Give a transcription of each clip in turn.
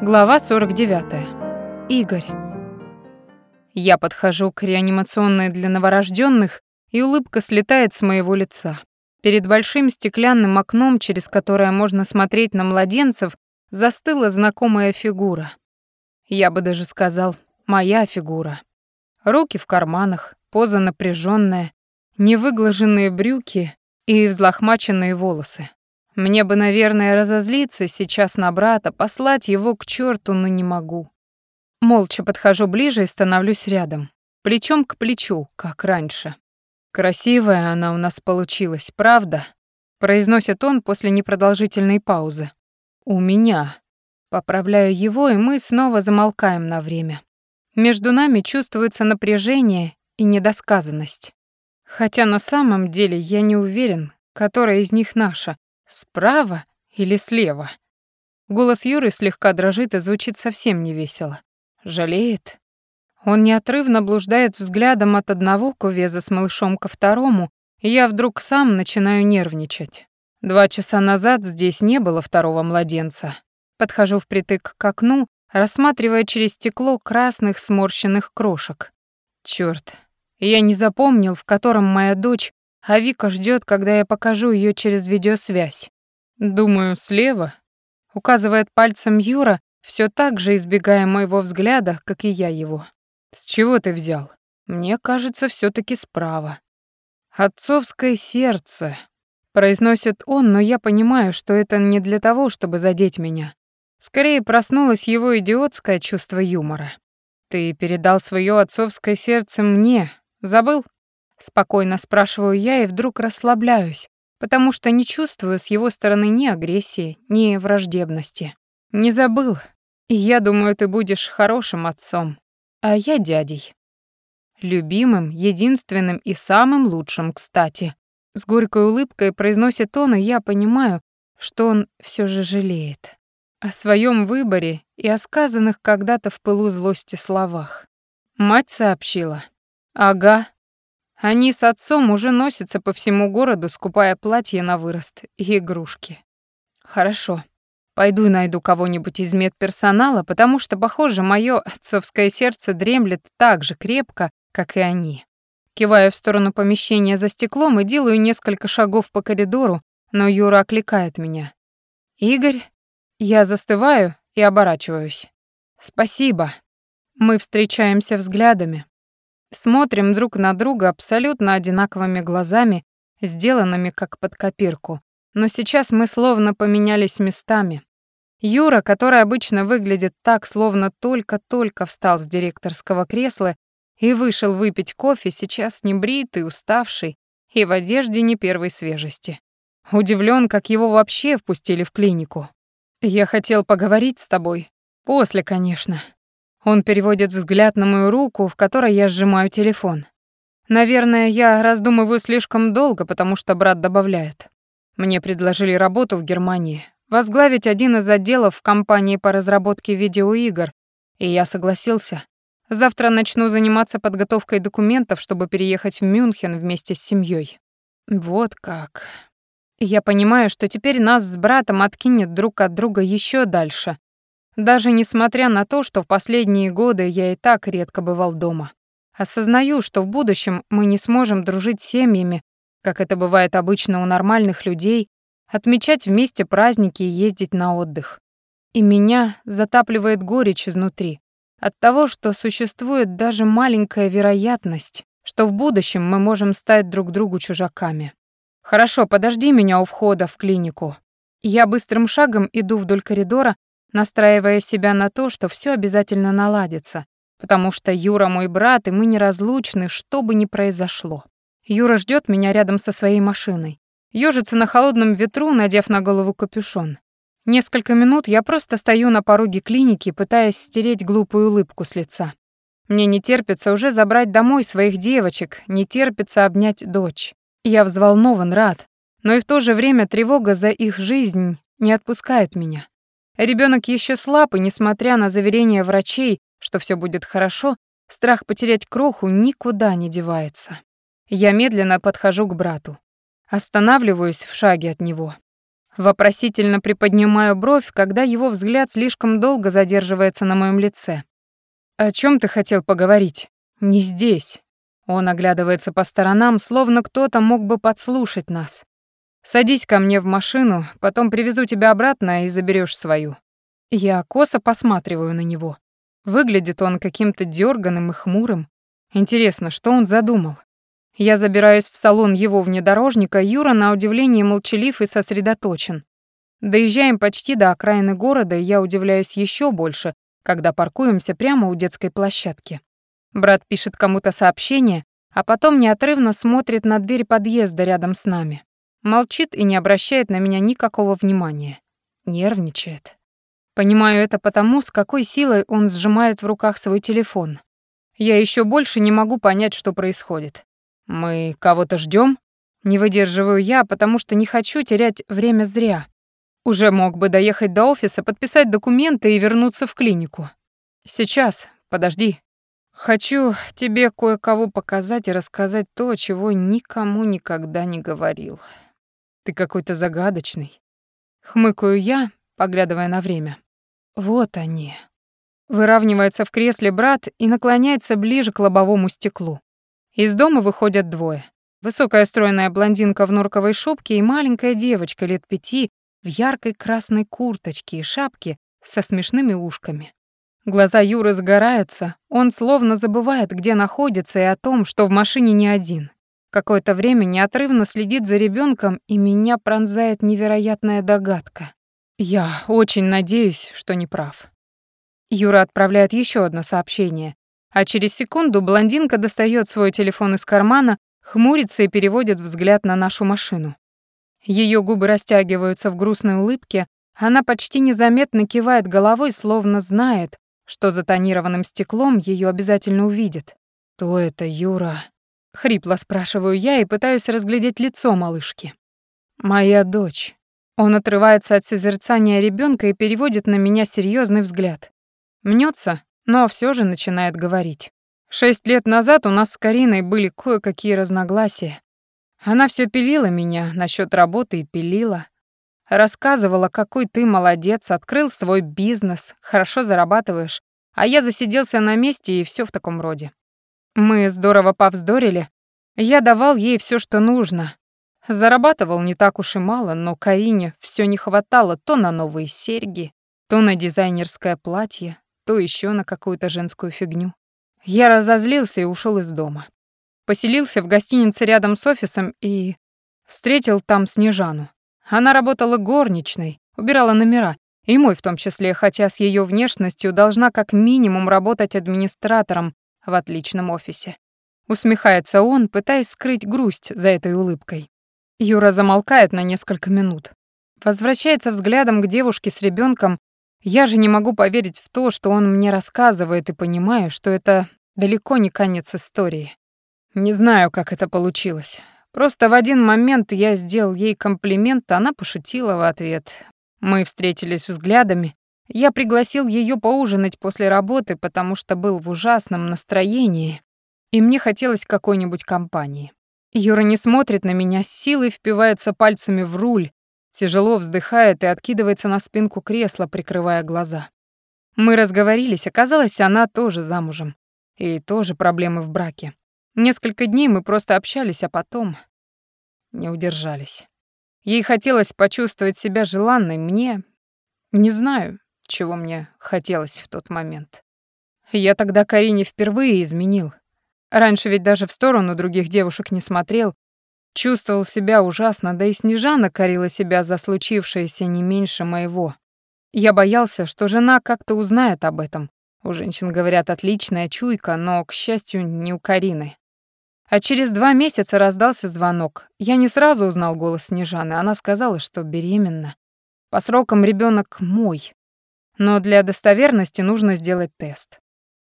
Глава 49. Игорь. Я подхожу к реанимационной для новорожденных, и улыбка слетает с моего лица. Перед большим стеклянным окном, через которое можно смотреть на младенцев, застыла знакомая фигура. Я бы даже сказал, моя фигура. Руки в карманах, поза напряженная, невыглаженные брюки и взлохмаченные волосы. Мне бы, наверное, разозлиться сейчас на брата, послать его к черту, но не могу. Молча подхожу ближе и становлюсь рядом, плечом к плечу, как раньше. Красивая она у нас получилась, правда? произносит он после непродолжительной паузы. У меня. Поправляю его, и мы снова замолкаем на время. Между нами чувствуется напряжение и недосказанность. Хотя на самом деле я не уверен, которая из них наша, Справа или слева? Голос Юры слегка дрожит и звучит совсем невесело. Жалеет? Он неотрывно блуждает взглядом от одного кувеза с малышом ко второму, и я вдруг сам начинаю нервничать. Два часа назад здесь не было второго младенца. Подхожу впритык к окну, рассматривая через стекло красных сморщенных крошек. Чёрт, я не запомнил, в котором моя дочь, а Вика ждет, когда я покажу ее через видеосвязь. Думаю, слева, указывает пальцем Юра, все так же избегая моего взгляда, как и я его. С чего ты взял? Мне кажется, все таки справа. Отцовское сердце, произносит он, но я понимаю, что это не для того, чтобы задеть меня. Скорее проснулось его идиотское чувство юмора. Ты передал свое отцовское сердце мне. Забыл? Спокойно спрашиваю я и вдруг расслабляюсь, потому что не чувствую с его стороны ни агрессии, ни враждебности. Не забыл. И я думаю, ты будешь хорошим отцом, а я дядей. Любимым, единственным и самым лучшим, кстати. С горькой улыбкой произносит он, и я понимаю, что он все же жалеет о своем выборе и о сказанных когда-то в пылу злости словах. Мать сообщила. Ага, они с отцом уже носятся по всему городу, скупая платья на вырост и игрушки. Хорошо. Пойду и найду кого-нибудь из медперсонала, потому что, похоже, мое отцовское сердце дремлет так же крепко, как и они. Киваю в сторону помещения за стеклом и делаю несколько шагов по коридору, но Юра окликает меня. «Игорь?» Я застываю и оборачиваюсь. «Спасибо». Мы встречаемся взглядами, Смотрим друг на друга абсолютно одинаковыми глазами, сделанными как под копирку. Но сейчас мы словно поменялись местами. Юра, который обычно выглядит так, словно только-только встал с директорского кресла и вышел выпить кофе, сейчас небритый, уставший и в одежде не первой свежести. Удивлен, как его вообще впустили в клинику. «Я хотел поговорить с тобой. После, конечно», он переводит взгляд на мою руку, в которой я сжимаю телефон. Наверное, я раздумываю слишком долго, потому что брат добавляет. Мне предложили работу в Германии, возглавить один из отделов в компании по разработке видеоигр, и я согласился. Завтра начну заниматься подготовкой документов, чтобы переехать в Мюнхен вместе с семьей. Вот как. Я понимаю, что теперь нас с братом откинет друг от друга еще дальше, даже несмотря на то, что в последние годы я и так редко бывал дома. Осознаю, что в будущем мы не сможем дружить с семьями, как это бывает обычно у нормальных людей, отмечать вместе праздники и ездить на отдых. И меня затапливает горечь изнутри от того, что существует даже маленькая вероятность, что в будущем мы можем стать друг другу чужаками. Хорошо, подожди меня у входа в клинику. Я быстрым шагом иду вдоль коридора, настраивая себя на то, что все обязательно наладится, потому что Юра мой брат, и мы неразлучны, что бы ни произошло. Юра ждет меня рядом со своей машиной. Ёжится на холодном ветру, надев на голову капюшон. Несколько минут я просто стою на пороге клиники, пытаясь стереть глупую улыбку с лица. Мне не терпится уже забрать домой своих девочек, не терпится обнять дочь. Я взволнован, рад, но и в то же время тревога за их жизнь не отпускает меня. Ребенок еще слаб, и несмотря на заверения врачей, что все будет хорошо, страх потерять кроху никуда не девается. Я медленно подхожу к брату. Останавливаюсь в шаге от него. Вопросительно приподнимаю бровь, когда его взгляд слишком долго задерживается на моем лице. «О чем ты хотел поговорить?» «Не здесь». Он оглядывается по сторонам, словно кто-то мог бы подслушать нас. «Садись ко мне в машину, потом привезу тебя обратно и заберешь свою». Я косо посматриваю на него. Выглядит он каким-то дерганым и хмурым. Интересно, что он задумал? Я забираюсь в салон его внедорожника, Юра на удивление молчалив и сосредоточен. Доезжаем почти до окраины города, и я удивляюсь еще больше, когда паркуемся прямо у детской площадки. Брат пишет кому-то сообщение, а потом неотрывно смотрит на дверь подъезда рядом с нами. Молчит и не обращает на меня никакого внимания. Нервничает. Понимаю это потому, с какой силой он сжимает в руках свой телефон. Я еще больше не могу понять, что происходит. Мы кого-то ждем? Не выдерживаю я, потому что не хочу терять время зря. Уже мог бы доехать до офиса, подписать документы и вернуться в клинику. Сейчас, подожди. Хочу тебе кое-кого показать и рассказать то, чего никому никогда не говорил. Ты какой-то загадочный. Хмыкаю я, поглядывая на время. Вот они. Выравнивается в кресле брат и наклоняется ближе к лобовому стеклу. Из дома выходят двое. Высокая стройная блондинка в норковой шубке и маленькая девочка лет пяти в яркой красной курточке и шапке со смешными ушками. Глаза Юры сгораются, он словно забывает, где находится, и о том, что в машине не один. Какое-то время неотрывно следит за ребенком, и меня пронзает невероятная догадка. Я очень надеюсь, что не прав. Юра отправляет еще одно сообщение, а через секунду блондинка достает свой телефон из кармана, хмурится и переводит взгляд на нашу машину. Ее губы растягиваются в грустной улыбке, она почти незаметно кивает головой, словно знает, что за тонированным стеклом ее обязательно увидят. «Кто это, Юра?» — хрипло спрашиваю я и пытаюсь разглядеть лицо малышки. «Моя дочь». Он отрывается от созерцания ребенка и переводит на меня серьезный взгляд. Мнется, но все же начинает говорить. Шесть лет назад у нас с Кариной были кое-какие разногласия. Она все пилила меня насчет работы и пилила. Рассказывала, какой ты молодец, открыл свой бизнес, хорошо зарабатываешь, а я засиделся на месте и все в таком роде. Мы здорово повздорили. Я давал ей все, что нужно. Зарабатывал не так уж и мало, но Карине все не хватало то на новые серьги, то на дизайнерское платье, то еще на какую-то женскую фигню. Я разозлился и ушел из дома. Поселился в гостинице рядом с офисом и встретил там Снежану. Она работала горничной, убирала номера, и мой в том числе, хотя с ее внешностью должна как минимум работать администратором в отличном офисе. Усмехается он, пытаясь скрыть грусть за этой улыбкой. Юра замолкает на несколько минут. Возвращается взглядом к девушке с ребенком я же не могу поверить в то, что он мне рассказывает, и понимаю, что это далеко не конец истории. Не знаю, как это получилось. Просто в один момент я сделал ей комплимент, она пошутила в ответ. Мы встретились взглядами. Я пригласил ее поужинать после работы, потому что был в ужасном настроении, и мне хотелось какой-нибудь компании. Юра не смотрит на меня, с силой впивается пальцами в руль, Тяжело вздыхает и откидывается на спинку кресла, прикрывая глаза. Мы разговорились, оказалось, она тоже замужем. И тоже проблемы в браке. Несколько дней мы просто общались, а потом не удержались. Ей хотелось почувствовать себя желанной, мне... Не знаю, чего мне хотелось в тот момент. Я тогда Карине впервые изменил. Раньше ведь даже в сторону других девушек не смотрел, Чувствовал себя ужасно, да и Снежана корила себя за случившееся не меньше моего. Я боялся, что жена как-то узнает об этом. У женщин, говорят, отличная чуйка, но, к счастью, не у Карины. А через два месяца раздался звонок. Я не сразу узнал голос Снежаны. Она сказала, что беременна. По срокам ребенок мой. Но для достоверности нужно сделать тест.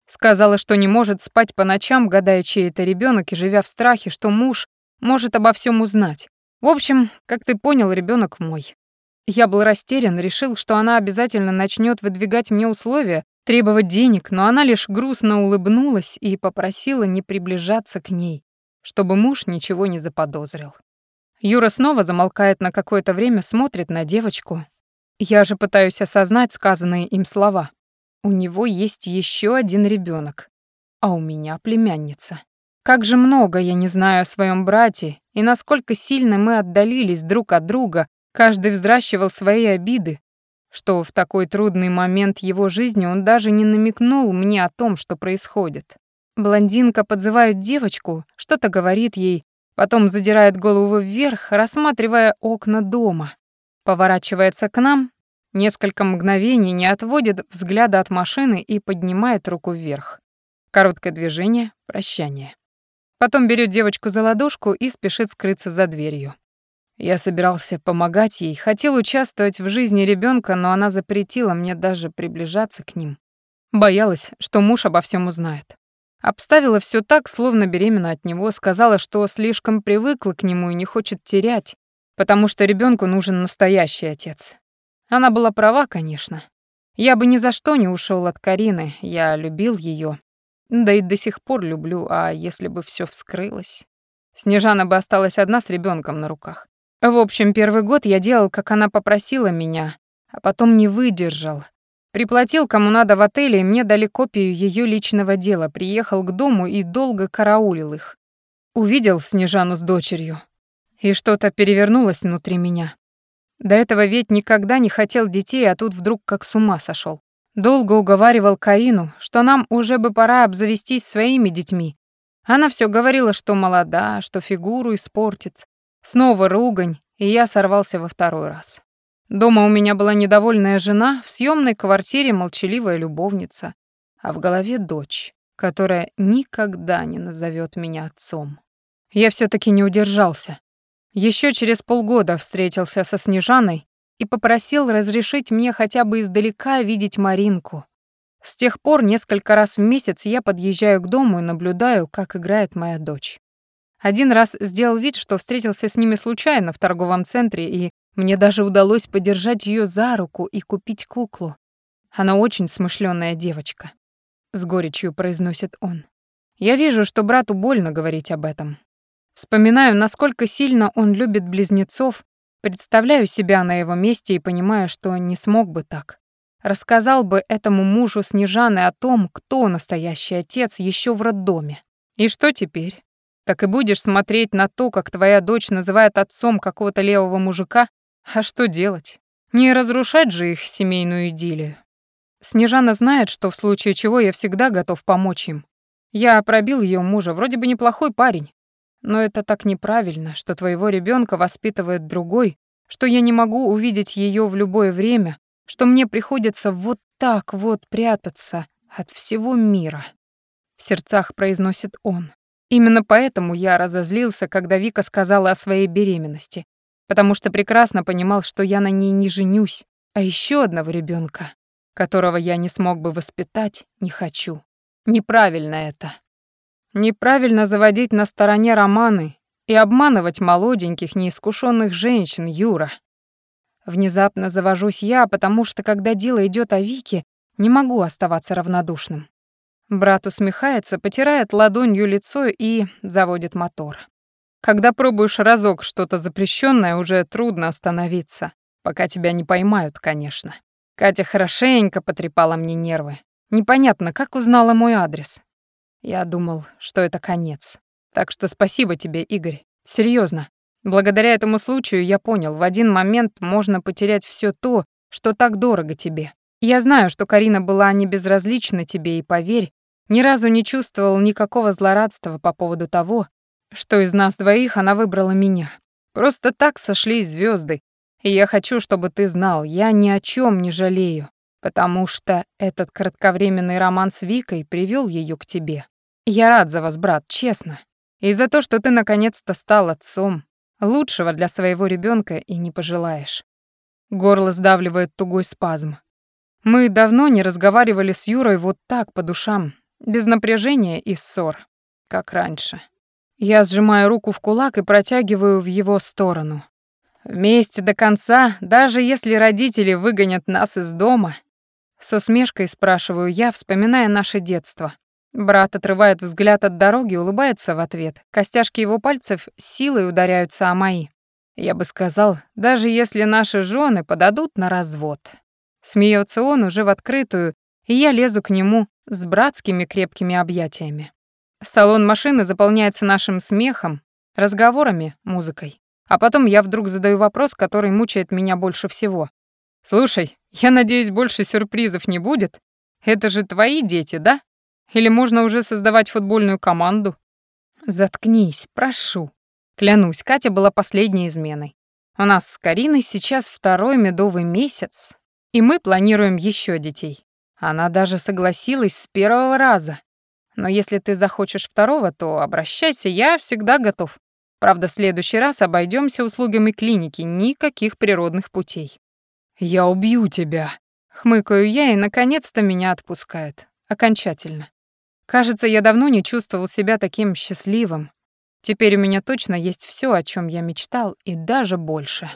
Сказала, что не может спать по ночам, гадая, чей это ребенок, и живя в страхе, что муж может обо всем узнать. В общем, как ты понял, ребенок мой. Я был растерян, решил, что она обязательно начнет выдвигать мне условия, требовать денег, но она лишь грустно улыбнулась и попросила не приближаться к ней, чтобы муж ничего не заподозрил. Юра снова замолкает на какое-то время, смотрит на девочку. Я же пытаюсь осознать сказанные им слова. У него есть еще один ребенок, а у меня племянница. Как же много я не знаю о своем брате и насколько сильно мы отдалились друг от друга, каждый взращивал свои обиды, что в такой трудный момент его жизни он даже не намекнул мне о том, что происходит. Блондинка подзывает девочку, что-то говорит ей, потом задирает голову вверх, рассматривая окна дома. Поворачивается к нам, несколько мгновений не отводит взгляда от машины и поднимает руку вверх. Короткое движение, прощание. Потом берет девочку за ладошку и спешит скрыться за дверью. Я собирался помогать ей, хотел участвовать в жизни ребенка, но она запретила мне даже приближаться к ним. Боялась, что муж обо всем узнает. Обставила все так, словно беременна от него, сказала, что слишком привыкла к нему и не хочет терять, потому что ребенку нужен настоящий отец. Она была права, конечно. Я бы ни за что не ушел от Карины, я любил ее, да и до сих пор люблю, а если бы все вскрылось? Снежана бы осталась одна с ребенком на руках. В общем, первый год я делал, как она попросила меня, а потом не выдержал. Приплатил кому надо в отеле, и мне дали копию ее личного дела, приехал к дому и долго караулил их. Увидел Снежану с дочерью, и что-то перевернулось внутри меня. До этого ведь никогда не хотел детей, а тут вдруг как с ума сошел. Долго уговаривал Карину, что нам уже бы пора обзавестись своими детьми. Она все говорила, что молода, что фигуру испортит. Снова ругань, и я сорвался во второй раз. Дома у меня была недовольная жена, в съемной квартире молчаливая любовница, а в голове дочь, которая никогда не назовет меня отцом. Я все таки не удержался. Еще через полгода встретился со Снежаной и попросил разрешить мне хотя бы издалека видеть Маринку. С тех пор несколько раз в месяц я подъезжаю к дому и наблюдаю, как играет моя дочь. Один раз сделал вид, что встретился с ними случайно в торговом центре, и мне даже удалось подержать ее за руку и купить куклу. Она очень смышленая девочка, с горечью произносит он. Я вижу, что брату больно говорить об этом, Вспоминаю, насколько сильно он любит близнецов, представляю себя на его месте и понимаю, что не смог бы так. Рассказал бы этому мужу Снежаны о том, кто настоящий отец еще в роддоме. И что теперь? Так и будешь смотреть на то, как твоя дочь называет отцом какого-то левого мужика? А что делать? Не разрушать же их семейную идиллию. Снежана знает, что в случае чего я всегда готов помочь им. Я пробил ее мужа, вроде бы неплохой парень, но это так неправильно, что твоего ребенка воспитывает другой, что я не могу увидеть ее в любое время, что мне приходится вот так вот прятаться от всего мира. В сердцах произносит он. Именно поэтому я разозлился, когда Вика сказала о своей беременности, потому что прекрасно понимал, что я на ней не женюсь, а еще одного ребенка, которого я не смог бы воспитать, не хочу. Неправильно это. Неправильно заводить на стороне романы и обманывать молоденьких, неискушенных женщин, Юра. Внезапно завожусь я, потому что, когда дело идет о Вике, не могу оставаться равнодушным. Брат усмехается, потирает ладонью лицо и заводит мотор. Когда пробуешь разок что-то запрещенное, уже трудно остановиться, пока тебя не поймают, конечно. Катя хорошенько потрепала мне нервы. Непонятно, как узнала мой адрес. Я думал, что это конец. Так что спасибо тебе, Игорь. Серьезно. Благодаря этому случаю я понял, в один момент можно потерять все то, что так дорого тебе. Я знаю, что Карина была не безразлична тебе, и поверь, ни разу не чувствовал никакого злорадства по поводу того, что из нас двоих она выбрала меня. Просто так сошлись звезды, и я хочу, чтобы ты знал, я ни о чем не жалею, потому что этот кратковременный роман с Викой привел ее к тебе. Я рад за вас, брат, честно. И за то, что ты наконец-то стал отцом. Лучшего для своего ребенка и не пожелаешь. Горло сдавливает тугой спазм. Мы давно не разговаривали с Юрой вот так по душам, без напряжения и ссор, как раньше. Я сжимаю руку в кулак и протягиваю в его сторону. Вместе до конца, даже если родители выгонят нас из дома. С усмешкой спрашиваю я, вспоминая наше детство. Брат отрывает взгляд от дороги, улыбается в ответ. Костяшки его пальцев силой ударяются о мои. Я бы сказал, даже если наши жены подадут на развод. Смеется он уже в открытую, и я лезу к нему с братскими крепкими объятиями. Салон машины заполняется нашим смехом, разговорами, музыкой. А потом я вдруг задаю вопрос, который мучает меня больше всего. «Слушай, я надеюсь, больше сюрпризов не будет? Это же твои дети, да? Или можно уже создавать футбольную команду?» «Заткнись, прошу». Клянусь, Катя была последней изменой. У нас с Кариной сейчас второй медовый месяц, и мы планируем еще детей. Она даже согласилась с первого раза. Но если ты захочешь второго, то обращайся, я всегда готов. Правда, в следующий раз обойдемся услугами клиники, никаких природных путей. «Я убью тебя», — хмыкаю я, и наконец-то меня отпускает. Окончательно. Кажется, я давно не чувствовал себя таким счастливым. Теперь у меня точно есть все, о чем я мечтал, и даже больше.